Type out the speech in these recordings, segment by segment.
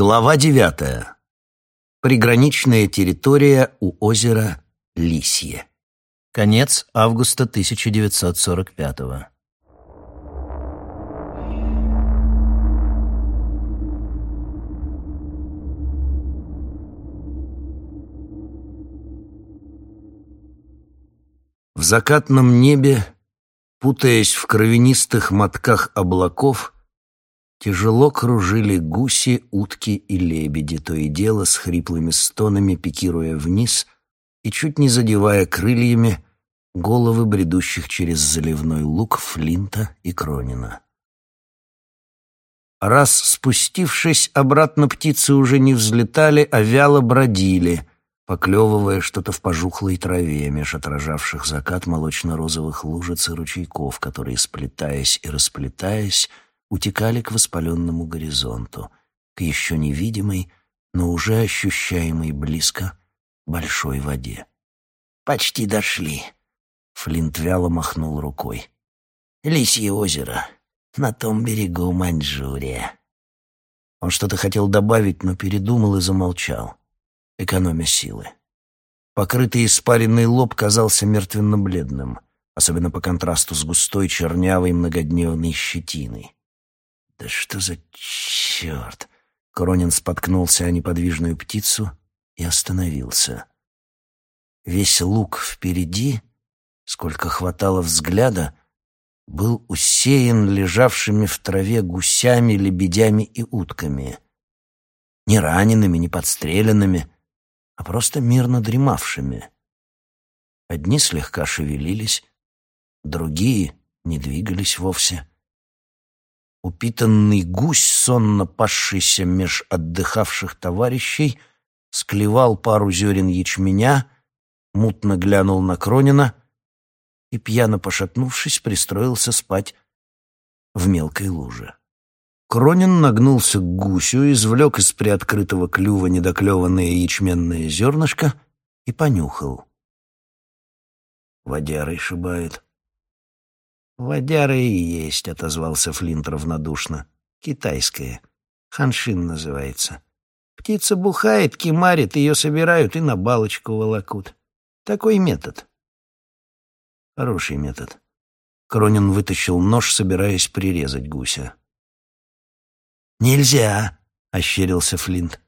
Глава девятая. Приграничная территория у озера Лисье. Конец августа 1945 -го. В закатном небе, путаясь в кровянистых мотках облаков, Тяжело кружили гуси, утки и лебеди, то и дело с хриплыми стонами пикируя вниз и чуть не задевая крыльями головы бредущих через заливной луг Флинта и Кронина. Раз спустившись, обратно птицы уже не взлетали, а вяло бродили, поклевывая что-то в пожухлой траве меж отражавших закат молочно-розовых лужиц и ручейков, которые, сплетаясь и расплетаясь, утекали к воспаленному горизонту, к еще невидимой, но уже ощущаемой близко большой воде. «Почти дошли», — Флинт вяло махнул рукой. «Лисье озеро, на том берегу Маньчжурия». Он что-то хотел добавить, но передумал и замолчал, экономя силы. Покрытый испаренный лоб казался мертвенно-бледным, особенно по контрасту с густой чернявой многодневной щетиной. «Да что за черт!» Коронин споткнулся о неподвижную птицу и остановился. Весь луг впереди, сколько хватало взгляда, был усеян лежавшими в траве гусями, лебедями и утками. Не ранеными, не подстреленными, а просто мирно дремавшими. Одни слегка шевелились, другие не двигались вовсе. Упитанный гусь, сонно пасшийся меж отдыхавших товарищей, склевал пару зерен ячменя, мутно глянул на Кронина и, пьяно пошатнувшись, пристроился спать в мелкой луже. Кронин нагнулся к гусю, извлек из приоткрытого клюва недоклеванное ячменное зернышко и понюхал. Водярой шибает. «Водяра и есть», — отозвался Флинт равнодушно. «Китайская. Ханшин называется. Птица бухает, кимарит, ее собирают и на балочку волокут. Такой метод». «Хороший метод». Кронин вытащил нож, собираясь прирезать гуся. «Нельзя», — ощерился Флинт.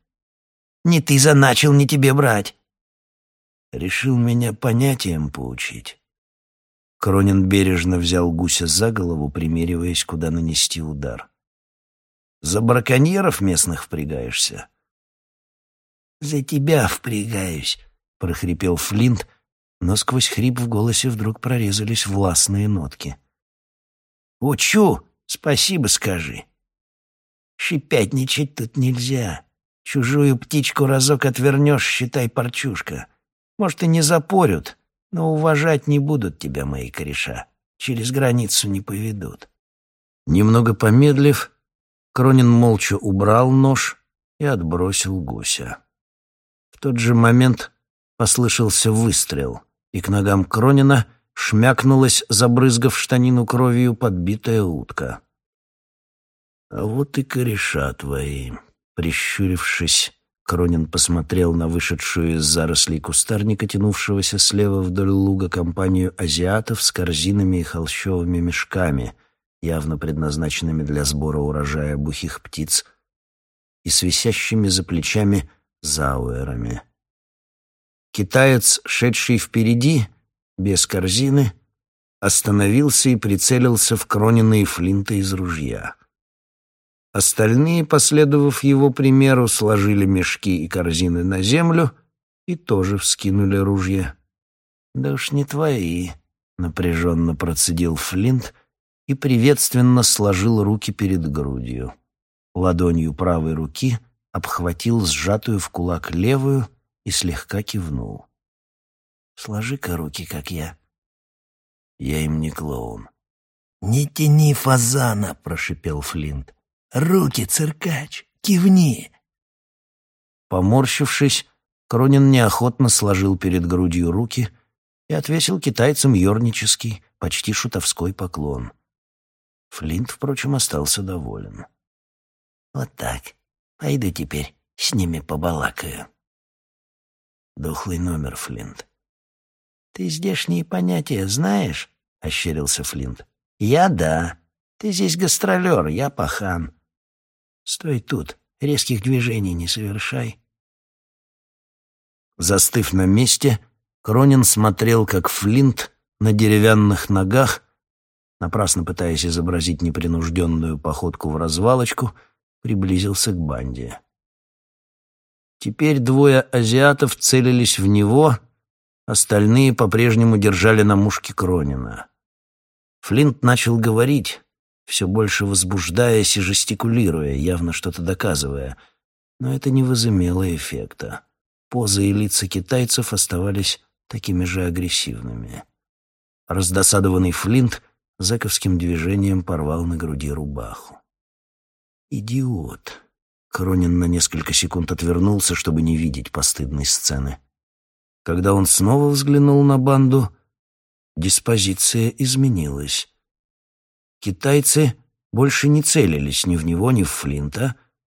«Не ты заначил, не тебе брать». Решил меня понятием поучить. Кронин бережно взял гуся за голову, примериваясь, куда нанести удар. «За браконьеров местных впрягаешься?» «За тебя впрягаюсь», — прохрипел Флинт, но сквозь хрип в голосе вдруг прорезались властные нотки. «Учу, спасибо скажи. Шипятничать тут нельзя. Чужую птичку разок отвернешь, считай парчушка. Может, и не запорют, но уважать не будут тебя мои кореша. Через границу не поведут. Немного помедлив, Кронин молча убрал нож и отбросил гуся. В тот же момент послышался выстрел, и к ногам Кронина шмякнулась, забрызгав штанину кровью, подбитая утка. «А вот и кореша твои», — прищурившись, Кронин посмотрел на вышедшую из зарослей кустарника, тянувшегося слева вдоль луга, компанию азиатов с корзинами и холщовыми мешками, явно предназначенными для сбора урожая бухих птиц, и с висящими за плечами зауэрами. Китаец, шедший впереди, без корзины, остановился и прицелился в Кронина и из ружья. Остальные, последовав его примеру, сложили мешки и корзины на землю и тоже вскинули ружья. «Да уж не твои», — напряженно процедил Флинт и приветственно сложил руки перед грудью. Ладонью правой руки обхватил сжатую в кулак левую и слегка кивнул. «Сложи-ка руки, как я». «Я им не клоун». «Не тяни фазана», — прошипел Флинт. Руки, циркач, кивни!» Поморщившись, Кронин неохотно сложил перед грудью руки и отвесил китайцам ернический, почти шутовской поклон. Флинт, впрочем, остался доволен. «Вот так. Пойду теперь с ними побалакаю. Дохлый номер, Флинт. Ты здешние понятия знаешь? — ощерился Флинт. «Я — да. Ты здесь гастролер, я пахан. Стой тут, резких движений не совершай». Застыв на месте, Кронин смотрел, как Флинт на деревянных ногах, напрасно пытаясь изобразить непринужденную походку в развалочку, приблизился к банде. Теперь двое азиатов целились в него, остальные по-прежнему держали на мушке Кронина. Флинт начал говорить, все больше возбуждаясь и жестикулируя, явно что-то доказывая, но это не возымело эффекта. Позы и лица китайцев оставались такими же агрессивными. Раздосадованный Флинт зэковским движением порвал на груди рубаху. «Идиот!» Кронин на несколько секунд отвернулся, чтобы не видеть постыдной сцены. Когда он снова взглянул на банду, диспозиция изменилась. Китайцы больше не целились ни в него, ни в Флинта,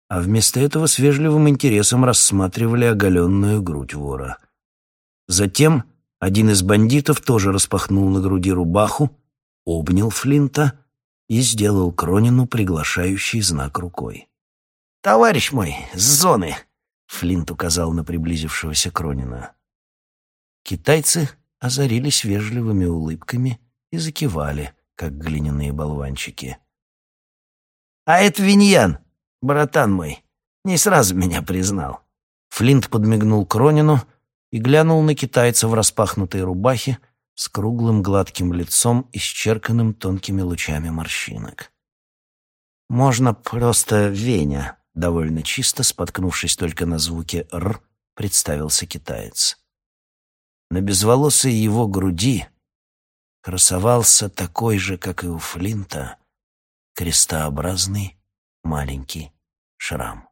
а вместо этого с вежливым интересом рассматривали оголенную грудь вора. Затем один из бандитов тоже распахнул на груди рубаху, обнял Флинта и сделал Кронину приглашающий знак рукой. «Товарищ мой, с зоны!» — Флинт указал на приблизившегося Кронина. Китайцы озарились вежливыми улыбками и закивали, как глиняные болванчики. «А это Виньян, братан мой, не сразу меня признал». Флинт подмигнул Кронину и глянул на китайца в распахнутой рубахе с круглым гладким лицом, исчерканным тонкими лучами морщинок. «Можно просто Веня», — довольно чисто, споткнувшись только на звуке «р», представился китаец. На безволосой его груди красовался такой же, как и у Флинта, крестообразный маленький шрам.